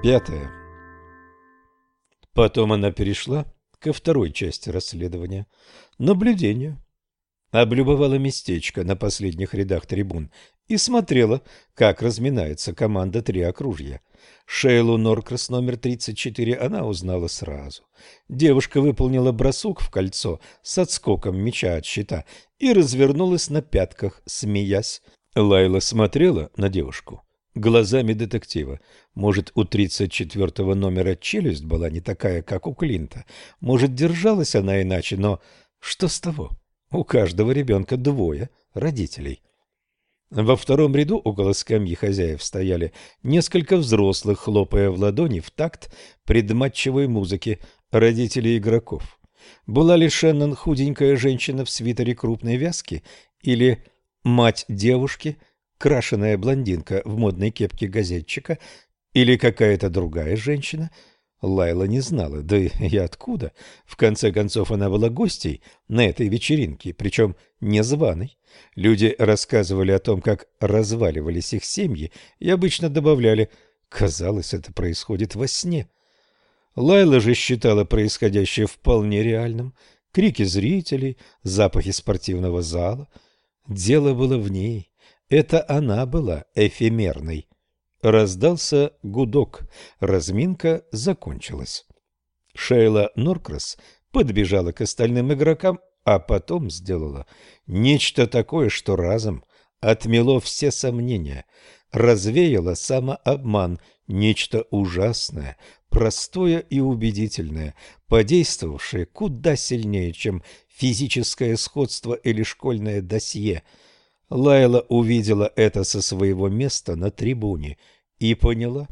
Пятое. Потом она перешла ко второй части расследования – наблюдению. Облюбовала местечко на последних рядах трибун и смотрела, как разминается команда «Три окружья». Шейлу Норкрас номер 34 она узнала сразу. Девушка выполнила бросок в кольцо с отскоком мяча от щита и развернулась на пятках, смеясь. Лайла смотрела на девушку глазами детектива. Может, у 34-го номера челюсть была не такая, как у Клинта. Может, держалась она иначе, но что с того? У каждого ребенка двое родителей. Во втором ряду около скамьи хозяев стояли несколько взрослых, хлопая в ладони в такт предматчевой музыки родителей игроков. Была ли Шеннон худенькая женщина в свитере крупной вязки или мать девушки, крашеная блондинка в модной кепке газетчика или какая-то другая женщина? Лайла не знала, да и откуда. В конце концов, она была гостей на этой вечеринке, причем незваной. Люди рассказывали о том, как разваливались их семьи, и обычно добавляли «казалось, это происходит во сне». Лайла же считала происходящее вполне реальным. Крики зрителей, запахи спортивного зала. Дело было в ней. Это она была эфемерной. Раздался гудок. Разминка закончилась. Шейла Норкрас подбежала к остальным игрокам, а потом сделала нечто такое, что разом отмело все сомнения, развеяло самообман, нечто ужасное, простое и убедительное, подействовавшее куда сильнее, чем физическое сходство или школьное досье – Лайла увидела это со своего места на трибуне и поняла,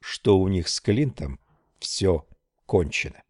что у них с Клинтом все кончено.